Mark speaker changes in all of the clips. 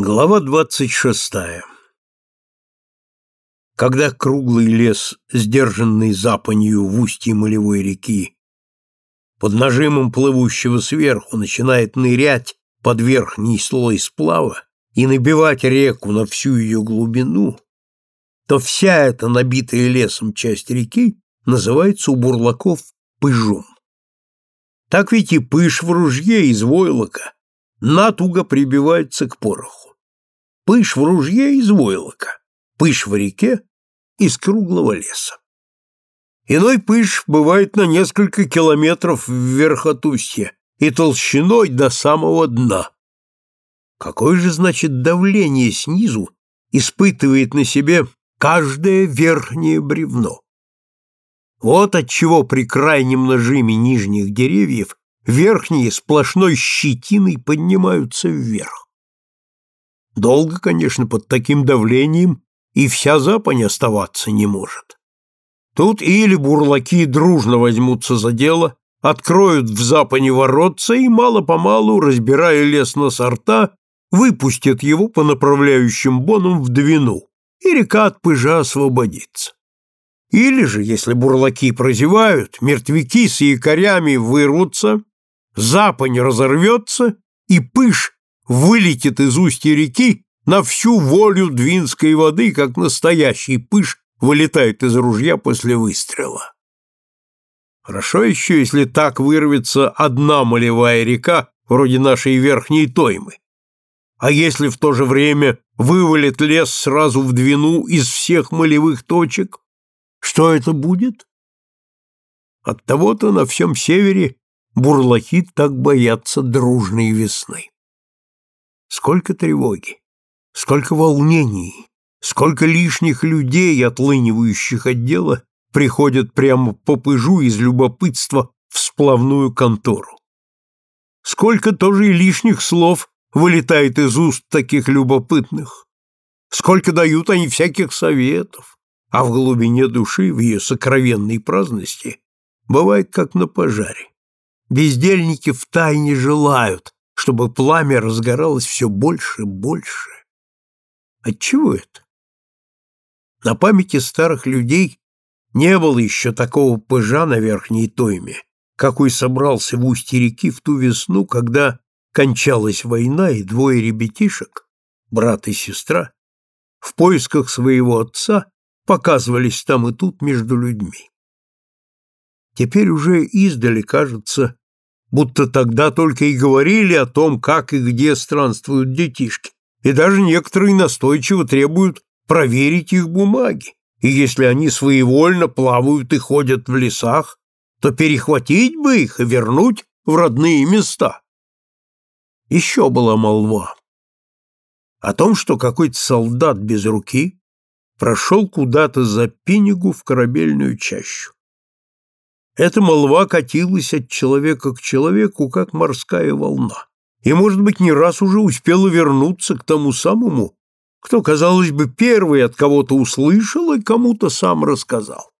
Speaker 1: Глава двадцать шестая Когда круглый лес, сдержанный запанью в устье молевой реки, под нажимом плывущего сверху начинает нырять под верхний слой сплава и набивать реку на всю ее глубину, то вся эта набитая лесом часть реки называется у бурлаков пыжом. Так ведь и пыш в ружье из войлока натуго прибивается к пороху пыш в ружье из войлока, пыш в реке из круглого леса. Иной пыш бывает на несколько километров вверх от устья и толщиной до самого дна. Какое же, значит, давление снизу испытывает на себе каждое верхнее бревно? Вот отчего при крайнем нажиме нижних деревьев верхние сплошной щетиной поднимаются вверх. Долго, конечно, под таким давлением и вся запань оставаться не может. Тут или бурлаки дружно возьмутся за дело, откроют в запане воротца и мало-помалу, разбирая лес на сорта, выпустят его по направляющим бонам в Двину, и река от пыжа освободится. Или же, если бурлаки прозевают, мертвяки с якорями вырвутся, запань разорвется, и пыш вылетит из устья реки на всю волю двинской воды, как настоящий пыш вылетает из ружья после выстрела. Хорошо еще, если так вырвется одна молевая река, вроде нашей верхней Тоймы. А если в то же время вывалит лес сразу в Двину из всех молевых точек, что это будет? Оттого-то на всем севере бурлаки так боятся дружной весны. Сколько тревоги, сколько волнений, сколько лишних людей, отлынивающих от дела, приходят прямо по пыжу из любопытства в сплавную контору. Сколько тоже и лишних слов вылетает из уст таких любопытных. Сколько дают они всяких советов, а в глубине души, в ее сокровенной праздности, бывает как на пожаре. Бездельники втайне желают, чтобы пламя разгоралось все больше и больше. Отчего это? На памяти старых людей не было еще такого пыжа на верхней тойме, какой собрался в устье реки в ту весну, когда кончалась война, и двое ребятишек, брат и сестра, в поисках своего отца показывались там и тут между людьми. Теперь уже издали кажется, будто тогда только и говорили о том, как и где странствуют детишки, и даже некоторые настойчиво требуют проверить их бумаги, и если они своевольно плавают и ходят в лесах, то перехватить бы их и вернуть в родные места. Еще была молва о том, что какой-то солдат без руки прошел куда-то за Пинигу в корабельную чащу. Эта молва катилась от человека к человеку, как морская волна, и, может быть, не раз уже успела вернуться к тому самому, кто, казалось бы, первый от кого-то услышал и кому-то сам рассказал.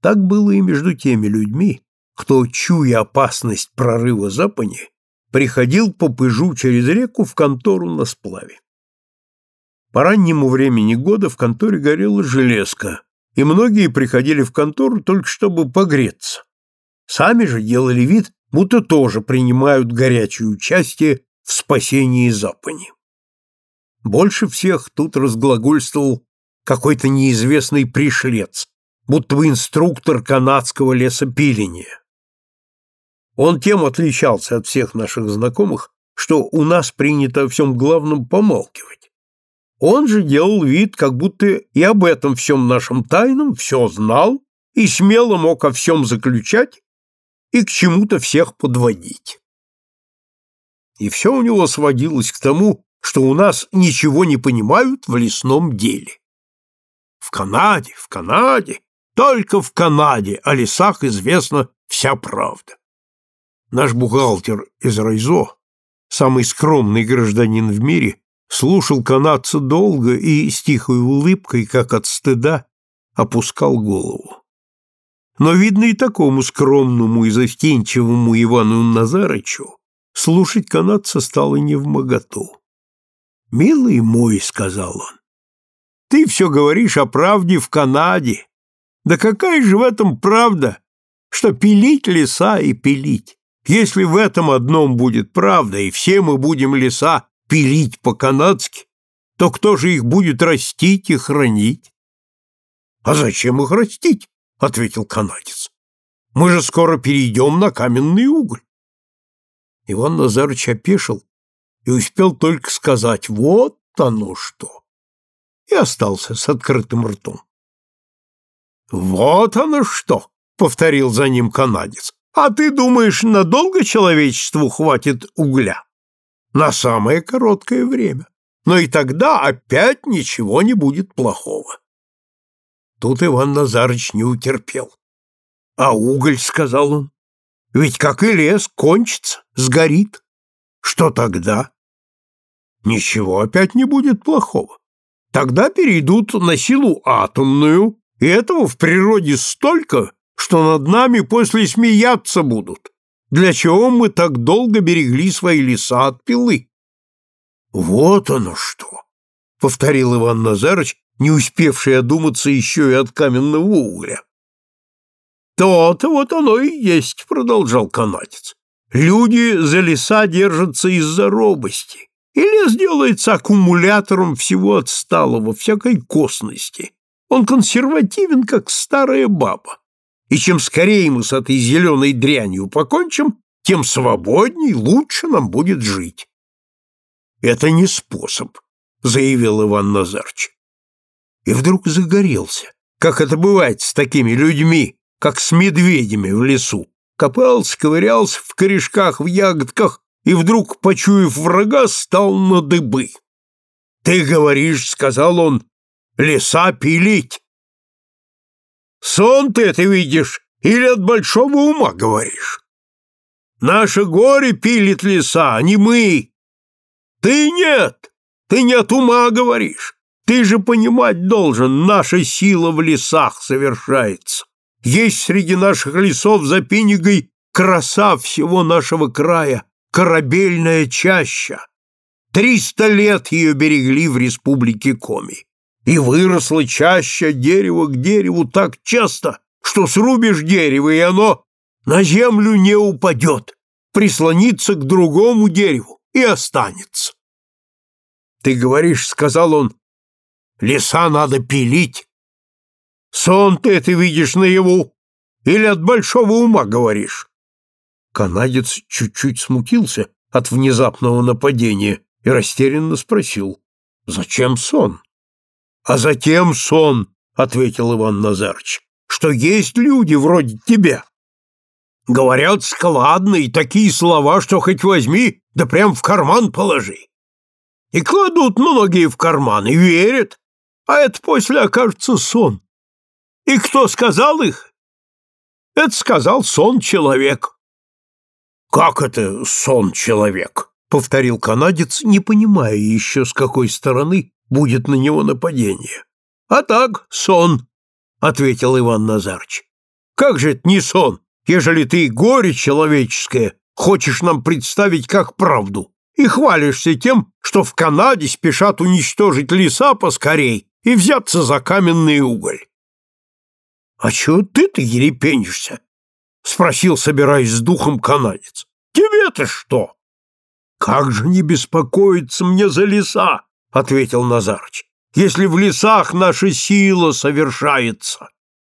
Speaker 1: Так было и между теми людьми, кто, чуя опасность прорыва запани, приходил по пыжу через реку в контору на сплаве. По раннему времени года в конторе горела железка, и многие приходили в контору только чтобы погреться. Сами же делали вид, будто тоже принимают горячее участие в спасении Запани. Больше всех тут разглагольствовал какой-то неизвестный пришлец, будто бы инструктор канадского лесопиления. Он тем отличался от всех наших знакомых, что у нас принято о всем главном помалкивать. Он же делал вид, как будто и об этом всем нашем тайном все знал и смело мог о всем заключать и к чему-то всех подводить. И все у него сводилось к тому, что у нас ничего не понимают в лесном деле. В Канаде, в Канаде, только в Канаде о лесах известна вся правда. Наш бухгалтер из Райзо, самый скромный гражданин в мире, слушал канадца долго и с тихой улыбкой, как от стыда, опускал голову. Но, видно, и такому скромному и застенчивому Ивану Назарычу слушать канадца стало невмоготу. «Милый мой», — сказал он, — «ты все говоришь о правде в Канаде. Да какая же в этом правда, что пилить леса и пилить? Если в этом одном будет правда, и все мы будем леса пилить по-канадски, то кто же их будет растить и хранить? — А зачем их растить? — ответил канадец. — Мы же скоро перейдем на каменный уголь. Иван Назарович опешил и успел только сказать «вот оно что!» и остался с открытым ртом. «Вот оно что!» — повторил за ним канадец. «А ты думаешь, надолго человечеству хватит угля?» «На самое короткое время. Но и тогда опять ничего не будет плохого». Тут Иван Назарыч не утерпел. «А уголь, — сказал он, — ведь, как и лес, кончится, сгорит. Что тогда?» «Ничего опять не будет плохого. Тогда перейдут на силу атомную, и этого в природе столько, что над нами после смеяться будут. Для чего мы так долго берегли свои леса от пилы? Вот оно что, повторил Иван Назарович, не успевший одуматься еще и от каменного угля. То-то вот оно и есть, продолжал канадец. Люди за леса держатся из-за робости, и лес делается аккумулятором всего отсталого, всякой косности. Он консервативен, как старая баба. И чем скорее мы с этой зеленой дрянью покончим, тем свободней, лучше нам будет жить. Это не способ, заявил Иван Назарч. И вдруг загорелся, как это бывает с такими людьми, как с медведями в лесу. Копался, ковырялся в корешках, в ягодках, и вдруг, почуяв врага, стал на дыбы. «Ты говоришь, — сказал он, леса пилить. Сон ты это видишь или от большого ума говоришь? Наше горе пилит леса, а не мы. Ты нет, ты не от ума говоришь. Ты же понимать должен, наша сила в лесах совершается. Есть среди наших лесов за Пенигой краса всего нашего края, корабельная чаща. Триста лет ее берегли в республике Коми и выросло чаще дерево к дереву так часто, что срубишь дерево, и оно на землю не упадет, прислонится к другому дереву и останется. Ты говоришь, — сказал он, — леса надо пилить. Сон ты это видишь наяву или от большого ума говоришь? Канадец чуть-чуть смутился от внезапного нападения и растерянно спросил, — Зачем сон? А затем сон, — ответил Иван Назарыч, — что есть люди вроде тебя. Говорят складные такие слова, что хоть возьми, да прям в карман положи. И кладут многие в карман и верят, а это после окажется сон. И кто сказал их? Это сказал сон человек. Как это сон человек? повторил канадец, не понимая еще с какой стороны будет на него нападение. — А так, сон, — ответил Иван Назарыч. — Как же это не сон, ежели ты горе человеческое хочешь нам представить как правду и хвалишься тем, что в Канаде спешат уничтожить леса поскорей и взяться за каменный уголь. — А чего ты-то ерепенишься? — спросил, собираясь с духом канадец. — Тебе-то что? — Как же не беспокоиться мне за леса? — ответил Назарыч, — если в лесах наша сила совершается.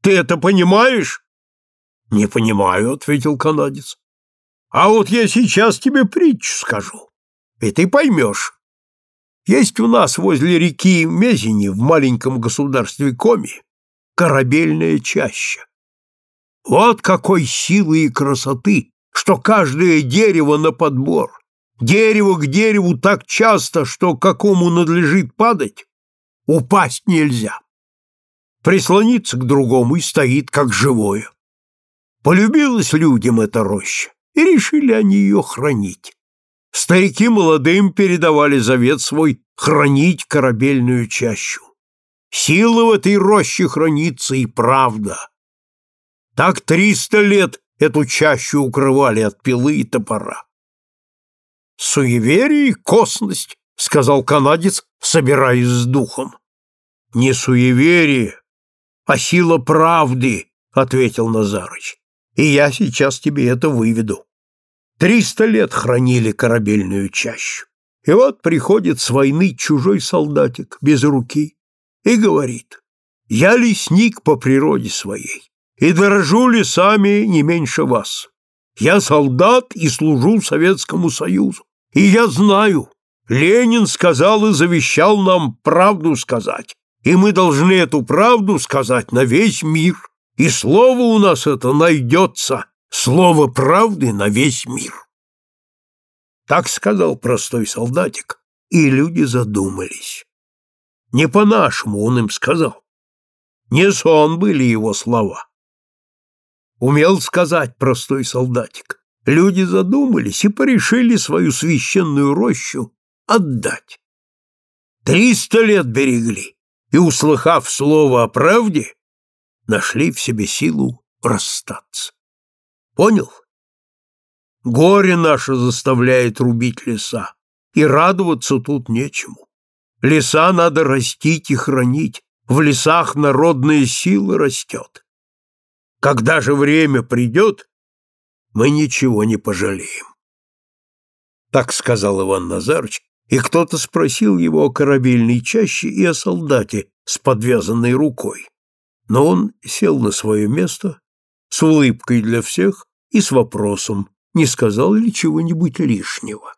Speaker 1: Ты это понимаешь? — Не понимаю, — ответил канадец. — А вот я сейчас тебе притчу скажу, и ты поймешь. Есть у нас возле реки Мезени в маленьком государстве Коми корабельная чаща. Вот какой силы и красоты, что каждое дерево на подбор, Дерево к дереву так часто, что какому надлежит падать, упасть нельзя. Прислониться к другому и стоит, как живое. Полюбилась людям эта роща, и решили они ее хранить. Старики молодым передавали завет свой хранить корабельную чащу. Сила в этой роще хранится и правда. Так триста лет эту чащу укрывали от пилы и топора. Суеверие и косность — сказал канадец, собираясь с духом. «Не суеверие, а сила правды», — ответил Назарыч. «И я сейчас тебе это выведу. Триста лет хранили корабельную чащу. И вот приходит с войны чужой солдатик, без руки, и говорит, «Я лесник по природе своей, и дорожу лесами не меньше вас. Я солдат и служу Советскому Союзу, и я знаю, Ленин сказал и завещал нам правду сказать, и мы должны эту правду сказать на весь мир, и слово у нас это найдется, слово правды на весь мир. Так сказал простой солдатик, и люди задумались. Не по-нашему он им сказал. Не сон были его слова. Умел сказать простой солдатик. Люди задумались и порешили свою священную рощу отдать. Триста лет берегли, и, услыхав слово о правде, нашли в себе силу расстаться. Понял? Горе наше заставляет рубить леса, и радоваться тут нечему. Леса надо растить и хранить, в лесах народная сила растет. Когда же время придет, мы ничего не пожалеем. Так сказал Иван Назарович, и кто-то спросил его о корабельной чаще и о солдате с подвязанной рукой. Но он сел на свое место с улыбкой для всех и с вопросом, не сказал ли чего-нибудь лишнего.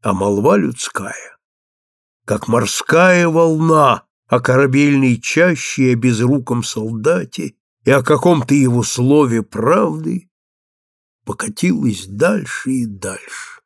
Speaker 1: А молва людская, как морская волна о корабельной чаще и о безруком солдате и о каком-то его слове правды, покатилась дальше и дальше.